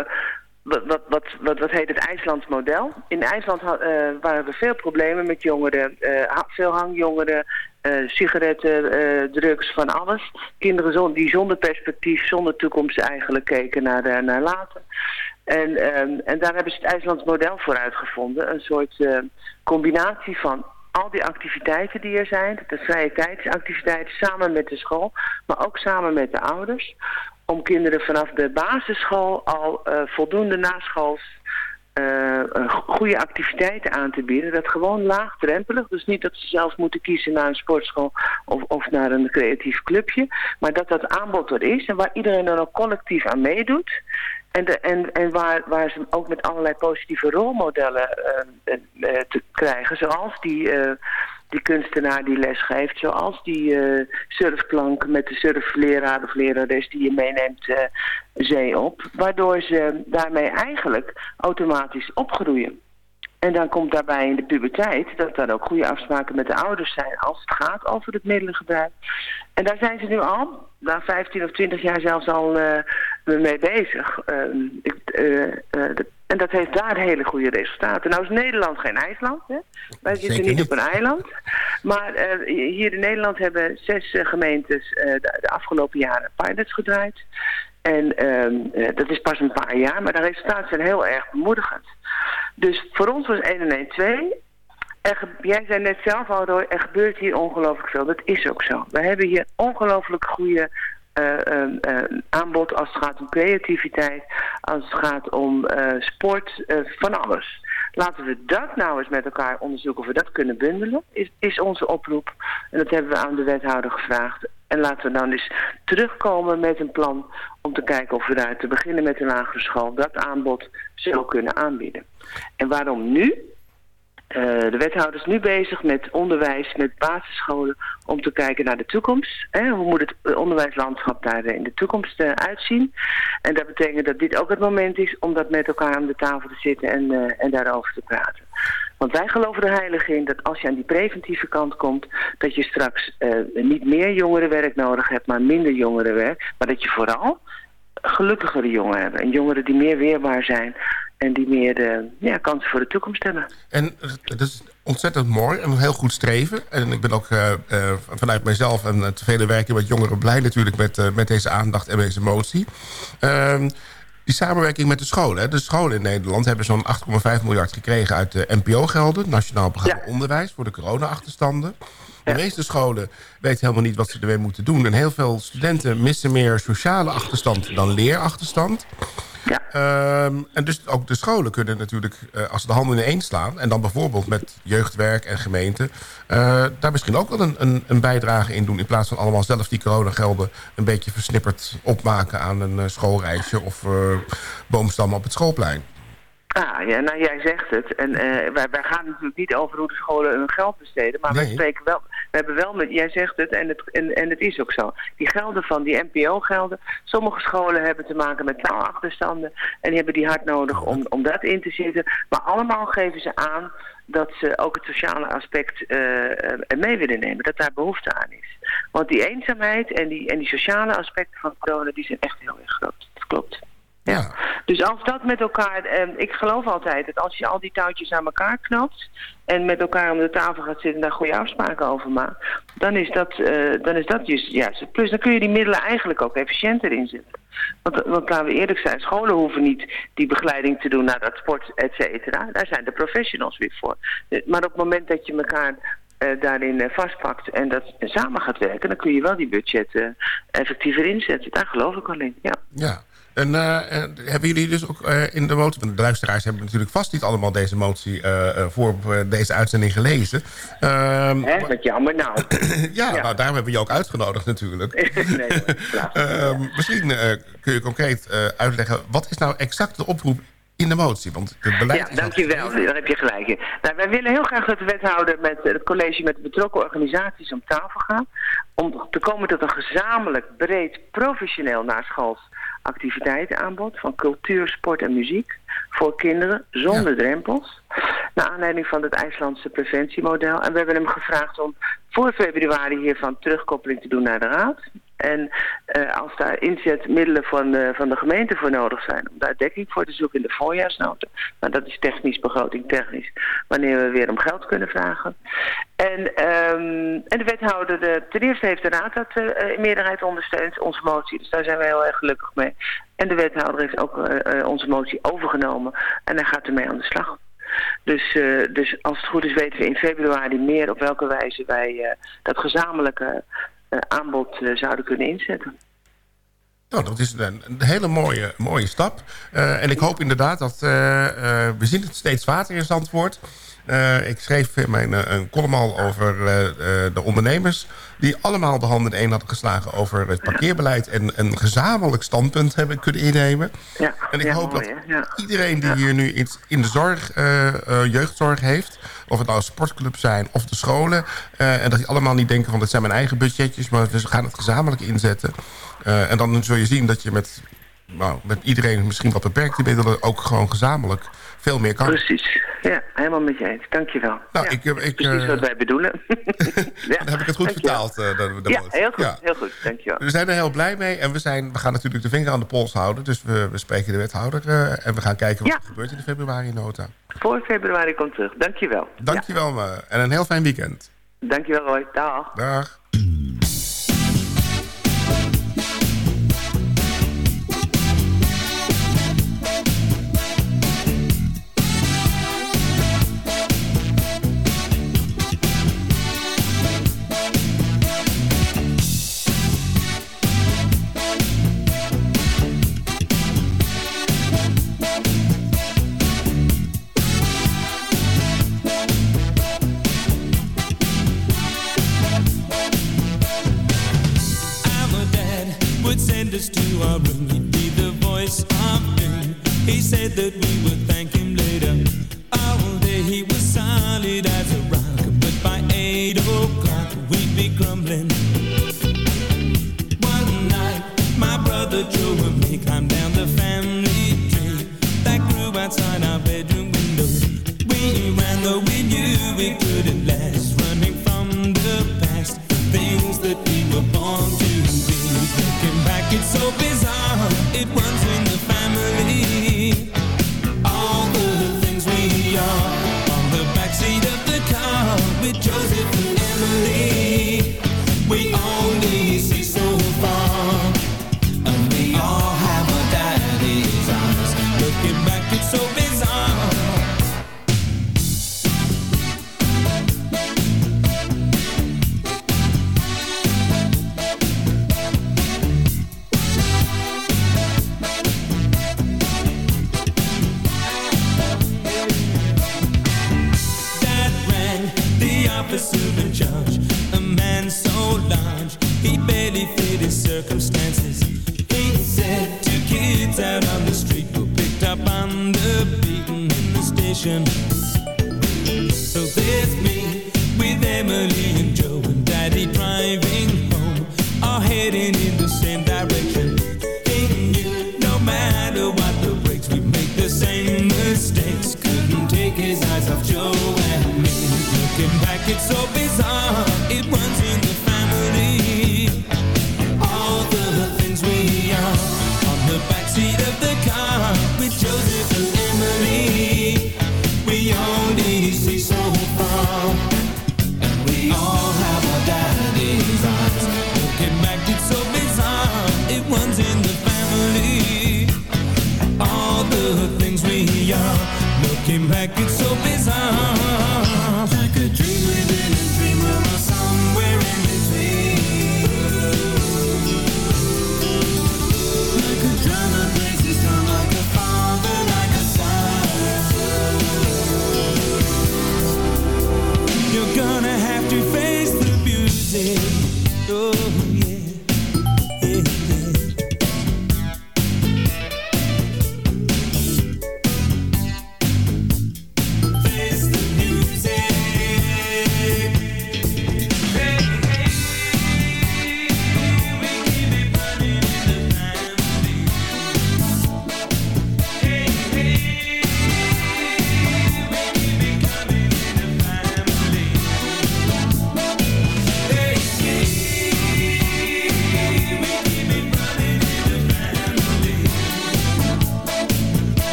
wat, wat, wat, wat, heet het IJslands model. In IJsland eh, waren er veel problemen met jongeren. eh, veel hangjongeren, eh, sigaretten, drugs, van alles. Kinderen die zonder perspectief, zonder toekomst eigenlijk keken naar, naar later. En, ehm, en daar hebben ze het IJslands model voor uitgevonden. Een soort combinatie van al die activiteiten die er zijn, de vrije tijdsactiviteiten samen met de school, maar ook samen met de ouders om kinderen vanaf de basisschool al eh, voldoende naschools eh, goede activiteiten aan te bieden. Dat gewoon laagdrempelig. Dus niet dat ze zelf moeten kiezen naar een sportschool of, of naar een creatief clubje. Maar dat dat aanbod er is en waar iedereen dan ook collectief aan meedoet. En, de, en, en waar, waar ze ook met allerlei positieve rolmodellen uh, uh, te krijgen. Zoals die, uh, die kunstenaar die les geeft. Zoals die surfklank met de surfleraar of lerares die je meeneemt zee op. Waardoor ze daarmee eigenlijk automatisch opgroeien. En dan komt daarbij in de puberteit dat er ook goede afspraken met de ouders zijn als het gaat over het middelengebruik. En daar zijn ze nu al, na 15 of 20 jaar zelfs al uh, mee bezig. Uh, uh, en dat heeft daar hele goede resultaten. Nou is Nederland geen IJsland. Hè? Wij zitten niet op een eiland. Maar hier in Nederland hebben zes gemeentes de, de, afgelopen jaren pilots gedraaid. En ehm, dat is pas een paar jaar, maar de resultaten zijn heel erg bemoedigend. Dus voor ons was 1 en 1 2. Er, jij zei net zelf al, Roy, er gebeurt hier ongelooflijk veel. Dat is ook zo. We hebben hier ongelooflijk goede aanbod als het gaat om creativiteit, als het gaat om sport, van alles. Laten we dat nou eens met elkaar onderzoeken of we dat kunnen bundelen, is, is onze oproep. En dat hebben we aan de wethouder gevraagd. En laten we dan eens terugkomen met een plan om te kijken of we daar te beginnen met de lagere school dat aanbod zo kunnen aanbieden. En waarom nu? Uh, de wethouder is nu bezig met onderwijs, met basisscholen, om te kijken naar de toekomst. Hè? Hoe moet het onderwijslandschap daar in de toekomst uitzien? En dat betekent dat dit ook het moment is om dat met elkaar aan de tafel te zitten en, en daarover te praten. Want wij geloven er heilig in dat als je aan die preventieve kant komt, dat je straks niet meer jongerenwerk nodig hebt, maar minder jongerenwerk. Maar dat je vooral gelukkigere jongeren hebt. En jongeren die meer weerbaar zijn en die meer uh, ja, kansen voor de toekomst hebben. En dat is ontzettend mooi en heel goed streven. En ik ben ook uh, uh, vanuit mijzelf en het vele werken met jongeren blij natuurlijk met, met deze aandacht en deze motie. Ehm, die samenwerking met de scholen. De scholen in Nederland hebben zo'n 8,5 miljard gekregen uit de NPO-gelden. Nationaal Programma ja. Onderwijs voor de corona-achterstanden. De meeste scholen weten helemaal niet wat ze ermee moeten doen. En heel veel studenten missen meer sociale achterstand dan leerachterstand. Ja. Um, en dus ook de scholen kunnen natuurlijk, uh, als ze de handen in één slaan... en dan bijvoorbeeld met jeugdwerk en gemeente... Uh, daar misschien ook wel een, een, een, bijdrage in doen... in plaats van allemaal zelf die coronagelden... een beetje versnipperd opmaken aan een uh, schoolreisje... of boomstammen op het schoolplein. Ah, ja, nou jij zegt het. En wij, wij gaan natuurlijk niet over hoe de scholen hun geld besteden... maar Nee. we spreken wel... We hebben wel met, jij zegt het en, het en, en het is ook zo. Die gelden van die NPO-gelden. Sommige scholen hebben te maken met taalachterstanden. En die hebben die hard nodig om, om dat in te zitten. Maar allemaal geven ze aan dat ze ook het sociale aspect uh, mee willen nemen. Dat daar behoefte aan is. Want die eenzaamheid en die, en die sociale aspecten van corona, die zijn echt heel erg groot. Dat klopt. Ja. Dus als dat met elkaar, eh, ik geloof altijd dat als je al die touwtjes aan elkaar knapt en met elkaar om de tafel gaat zitten en daar goede afspraken over maakt, dan is dat, uh, dan is dat juist, ja, plus dan kun je die middelen eigenlijk ook efficiënter inzetten. Want, want laten we eerlijk zijn, scholen hoeven niet die begeleiding te doen naar dat sport, et cetera. Daar zijn de professionals weer voor. Maar op het moment dat je elkaar uh, daarin uh, vastpakt en dat samen gaat werken, dan kun je wel die budgetten effectiever inzetten. Daar geloof ik al in, ja. Ja. En uh, hebben jullie dus ook uh, in de motie... Want de luisteraars hebben natuurlijk vast niet allemaal deze motie... Uh, voor deze uitzending gelezen. Ehm, Hè, wat jammer nou. ja, ja, nou daarom hebben we je ook uitgenodigd natuurlijk. nee, ehm, misschien kun je concreet uitleggen... wat is nou exact de oproep in de motie? Want het beleid ja, dankjewel. Daar heb je gelijk in. Nou, wij willen heel graag dat de wethouder met het college met de betrokken organisaties om tafel gaan. Om te komen tot een gezamenlijk, breed, professioneel naschools activiteitenaanbod van cultuur, sport en muziek voor kinderen zonder ja. drempels. Naar aanleiding van het IJslandse preventiemodel. En we hebben hem gevraagd om voor februari hiervan terugkoppeling te doen naar de raad. En uh, als daar inzetmiddelen van van de gemeente voor nodig zijn... om daar dekking voor te zoeken in de voorjaarsnota... maar dat is technisch, begroting technisch... wanneer we weer om geld kunnen vragen. En, um, en de wethouder, de, ten eerste heeft de raad dat uh, in meerderheid ondersteund, onze motie. Dus daar zijn we heel erg gelukkig mee. En de wethouder heeft ook uh, onze motie overgenomen en hij gaat ermee aan de slag. Dus, dus als het goed is weten we in februari meer op welke wijze wij dat gezamenlijke aanbod zouden kunnen inzetten. Nou, dat is een, hele mooie, mooie stap. Eh, en ik hoop inderdaad dat... eh, eh, we zien het steeds vaker in Zandvoort. Eh, ik schreef in mijn eh, een column al over eh, de ondernemers... die allemaal de handen in één hadden geslagen over het parkeerbeleid... en een gezamenlijk standpunt hebben kunnen innemen. Ja, En ik ja, hoop mooi, dat iedereen die hier nu iets in de zorg, jeugdzorg heeft... of het nou sportclubs zijn of de scholen... en dat die allemaal niet denken van dat zijn mijn eigen budgetjes... maar we gaan het gezamenlijk inzetten. En dan zul je zien dat je met, nou, met iedereen misschien wat beperkte middelen... ook gewoon gezamenlijk veel meer kan. Precies. Ja, helemaal met je eens. Dankjewel. Nou, ja, ik, eh, ik, precies eh, wat wij bedoelen. ja, Dan heb ik het goed vertaald. eh, ja, heel goed. Ja. Heel goed. Dankjewel. We zijn er heel blij mee en we, zijn, we gaan natuurlijk de vinger aan de pols houden. Dus we, we spreken de wethouder en we gaan kijken wat er gebeurt in de februari-nota. Voor februari komt terug. Dankjewel. Dankjewel wel en een heel fijn weekend. Dankjewel Roy. Dag. Dag.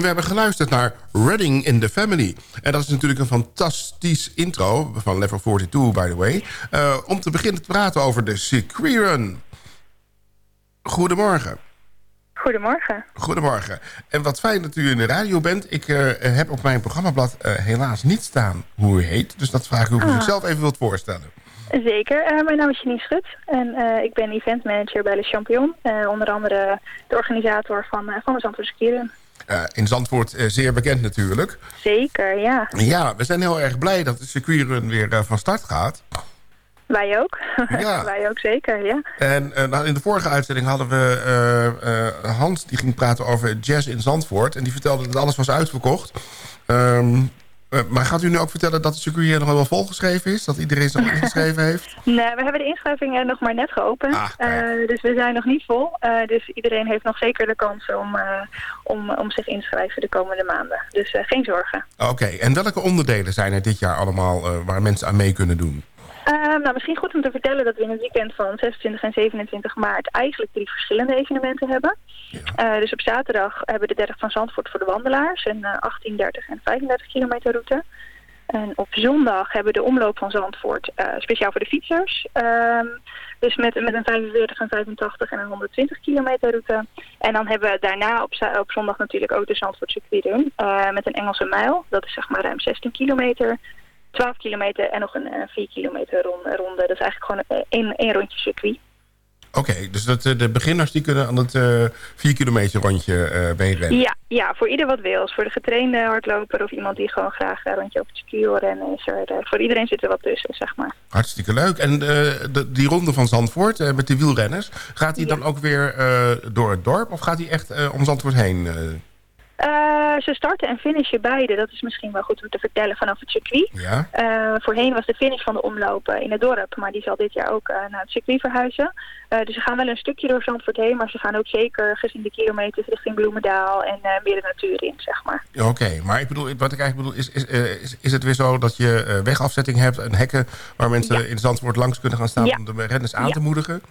En we hebben geluisterd naar Reading in the Family. En dat is natuurlijk een fantastisch intro van Level 42, by the way. Eh, om te beginnen te praten over de circuitrun. Goedemorgen. Goedemorgen. Goedemorgen. En wat fijn dat u in de radio bent. Ik eh, heb op mijn programmablad eh, helaas niet staan hoe u heet. Dus dat vraag ik u Ah. zichzelf even wilt voorstellen. Zeker. Mijn naam is Janine Schut en ik ben event manager bij Le Champion. Onder andere de organisator van, van de Zandvoortse Skieren. Eh, in Zandvoort eh, zeer bekend natuurlijk. Zeker, ja. Ja, we zijn heel erg blij dat de circuitrun weer eh, van start gaat. Wij ook. Ja. Wij ook zeker, ja. En nou, in de vorige uitzending hadden we Hans... die ging praten over jazz in Zandvoort. En die vertelde dat alles was uitverkocht. Ehm, eh, maar gaat u nu ook vertellen dat de circuit hier nog wel volgeschreven is? Dat iedereen zich ingeschreven heeft? Nee, we hebben de inschrijving eh, nog maar net geopend. Ah, Eh, dus we zijn nog niet vol. Dus iedereen heeft nog zeker de kans om, om, om zich in te schrijven de komende maanden. Dus geen zorgen. Oké, en welke onderdelen zijn er dit jaar allemaal... waar mensen aan mee kunnen doen? Nou, misschien goed om te vertellen dat we in het weekend van 26 en 27 maart eigenlijk drie verschillende evenementen hebben. Eh, dus op zaterdag hebben we de 30 van Zandvoort voor de wandelaars, een eh, 18, 30 en 35 kilometer route. En op zondag hebben we de omloop van Zandvoort eh, speciaal voor de fietsers. Ehm, dus met, met een 45, een 85 en een 120 kilometer route. En dan hebben we daarna op, op zondag natuurlijk ook de Zandvoort circuitrun. eh met een Engelse mijl. Dat is zeg maar ruim 16 kilometer. 12 kilometer en nog een eh, 4 kilometer ronde, ronde. Dat is eigenlijk gewoon eh, één, één rondje circuit. Oké, dus dat, eh, de beginners die kunnen aan het eh 4 kilometer rondje eh meerennen. Ja, ja, voor ieder wat wil. Voor de getrainde hardloper of iemand die gewoon graag een rondje op het circuit wil rennen. Is er, eh, voor iedereen zit er wat tussen, zeg maar. Hartstikke leuk. En eh, de, die ronde van Zandvoort eh, met de wielrenners... gaat die dan ook weer eh, door het dorp of gaat die echt eh, om Zandvoort heen? Eh? Ze starten en finishen beide. Dat is misschien wel goed om te vertellen vanaf het circuit. Ja? Eh, voorheen was de finish van de omloop eh, in het dorp, maar die zal dit jaar ook eh, naar het circuit verhuizen. Dus ze gaan wel een stukje door Zandvoort heen, maar ze gaan ook zeker gezien de kilometers richting Bloemendaal en meer de natuur in, zeg maar. Oké, maar ik bedoel, wat ik eigenlijk bedoel, is, is, is, is het weer zo dat je wegafzetting hebt en hekken waar mensen in Zandvoort langs kunnen gaan staan Ja. om de renners aan te moedigen?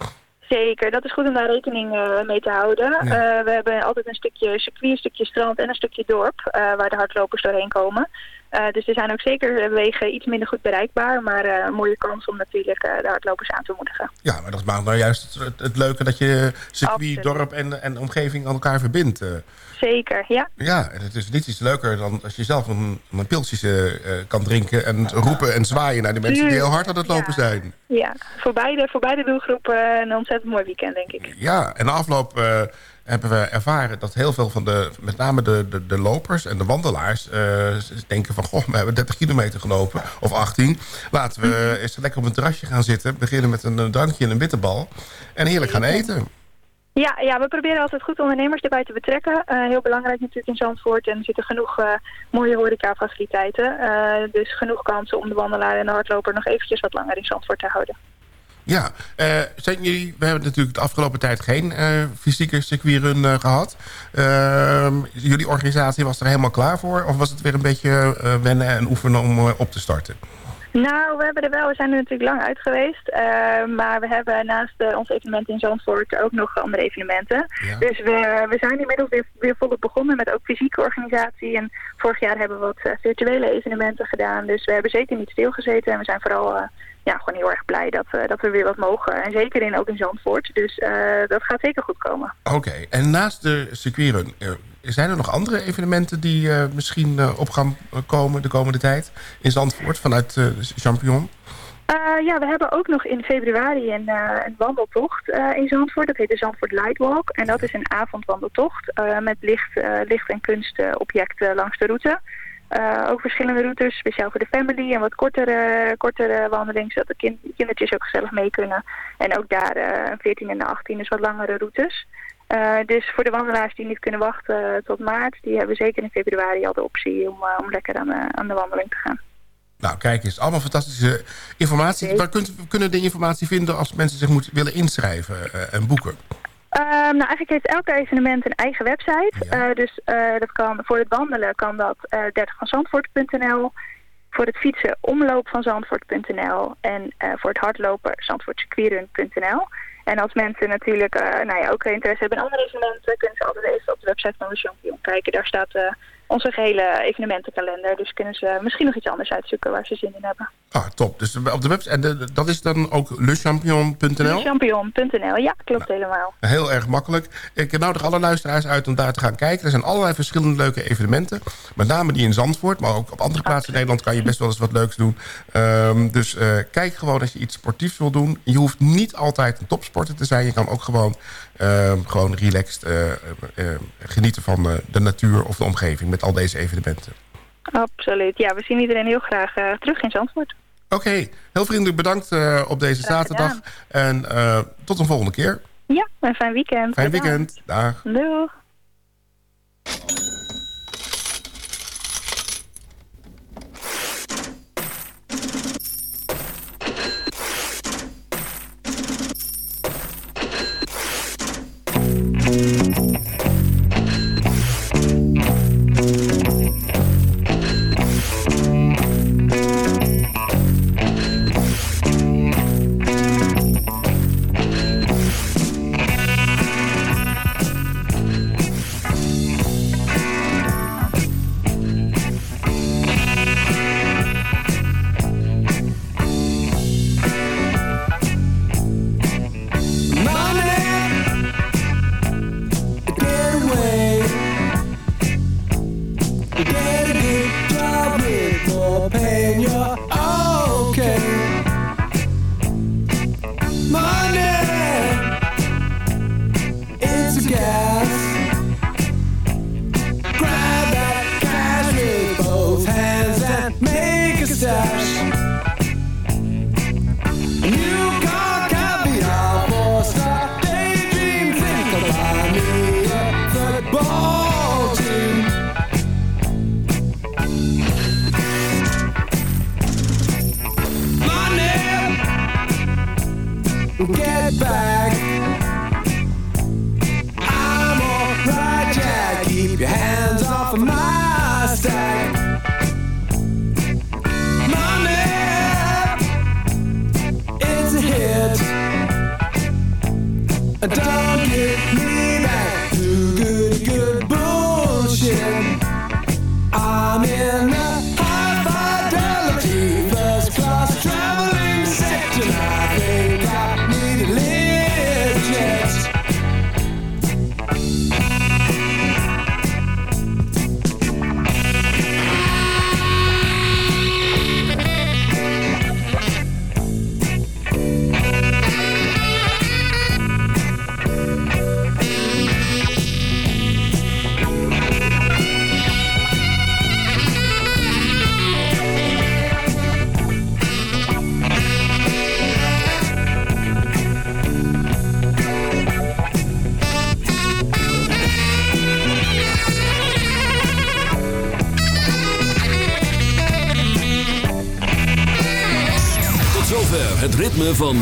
Zeker, dat is goed om daar rekening eh, mee te houden. Ja. Eh, we hebben altijd een stukje circuit, een stukje strand en een stukje dorp eh, waar de hardlopers doorheen komen. Eh, dus er zijn ook zeker wegen iets minder goed bereikbaar, maar eh, een mooie kans om natuurlijk eh, de hardlopers aan te moedigen. Ja, maar dat maakt nou juist het, het leuke dat je circuit, dorp en, en omgeving aan elkaar verbindt. Zeker, ja. Ja, en het is niet iets leuker dan als je zelf een, een pilsje kan drinken... en roepen en zwaaien naar de mensen die heel hard aan het lopen zijn. Ja, voor beide, voor beide doelgroepen een ontzettend mooi weekend, denk ik. Ja, en na afloop hebben we ervaren dat heel veel van de... met name de, de, de lopers en de wandelaars eh, denken van... goh, we hebben 30 kilometer gelopen, of 18. Laten we eens lekker op een terrasje gaan zitten... beginnen met een, drankje en een bitterbal... en heerlijk gaan eten. Ja, ja, we proberen altijd goed ondernemers erbij te betrekken. Eh, heel belangrijk natuurlijk in Zandvoort. En er zitten genoeg eh, mooie horecafaciliteiten. Eh dus genoeg kansen om de wandelaar en de hardloper nog eventjes wat langer in Zandvoort te houden. Ja, eh, zijn jullie, we hebben natuurlijk de afgelopen tijd geen eh, fysieke circuitrun eh, gehad. Ehm, jullie organisatie was er helemaal klaar voor? Of was het weer een beetje wennen en oefenen om op te starten? Nou, we hebben er wel, we zijn er natuurlijk lang uit geweest. eh, maar we hebben naast ons evenement in Zandvoort ook nog andere evenementen. Dus we, we zijn inmiddels weer, weer volop begonnen met ook fysieke organisatie. En vorig jaar hebben we wat virtuele evenementen gedaan. Dus we hebben zeker niet stilgezeten. En we zijn vooral ja, gewoon heel erg blij dat, we dat we weer wat mogen. En zeker in, ook in Zandvoort. Dus eh, dat gaat zeker goed komen. Oké, en naast de circuitrun, eh, zijn er nog andere evenementen die misschien op gaan komen de komende tijd in Zandvoort vanuit Champion? Ja, we hebben ook nog in februari een, een wandeltocht in Zandvoort. Dat heet de Zandvoort Lightwalk. En dat is een avondwandeltocht met licht, licht- en kunstobjecten langs de route. Eh, ook verschillende routes, speciaal voor de family en wat kortere, kortere wandeling, zodat de kind, kindertjes ook gezellig mee kunnen. En ook daar eh 14 en 18 dus wat langere routes. Eh, dus voor de wandelaars die niet kunnen wachten tot maart, die hebben zeker in februari al de optie om, om lekker aan de, aan de wandeling te gaan. Nou, kijk eens. Allemaal fantastische informatie. Waar kunt, kunnen de informatie vinden als mensen zich moeten, willen inschrijven en boeken? Ehm, nou, eigenlijk heeft elk evenement een eigen website. Eh, dus eh, dat kan, voor het wandelen kan dat eh 30vanzandvoort.nl. Voor het fietsen omloopvanzandvoort.nl. En voor het hardlopen zandvoortcircuitrun.nl. En als mensen natuurlijk nou ja, ook interesse hebben in andere evenementen... kunnen ze altijd even op de website van de Champion kijken. Daar staat onze gehele evenementenkalender. Dus kunnen ze misschien nog iets anders uitzoeken waar ze zin in hebben. Ah, top. Dus op de website, en de- dat is dan ook lechampion.nl? Champion.nl, ja, klopt helemaal. Heel erg makkelijk. Ik nodig alle luisteraars uit om daar te gaan kijken. Er zijn allerlei verschillende leuke evenementen. Met name die in Zandvoort, maar ook op andere plaatsen in Nederland... kan je best wel eens wat leuks doen. Ehm, dus eh, kijk gewoon als je iets sportiefs wil doen. Je hoeft niet altijd een topsporter te zijn. Je kan ook gewoon, gewoon relaxed eh, eh, eh, genieten van de natuur of de omgeving... met al deze evenementen. Absoluut. Ja, we zien iedereen heel graag terug in Zandvoort. Oké, heel vriendelijk bedankt op deze Graag zaterdag. gedaan. En tot een volgende keer. Ja, een fijn weekend. Fijn Bedankt. weekend. Dag. Doeg.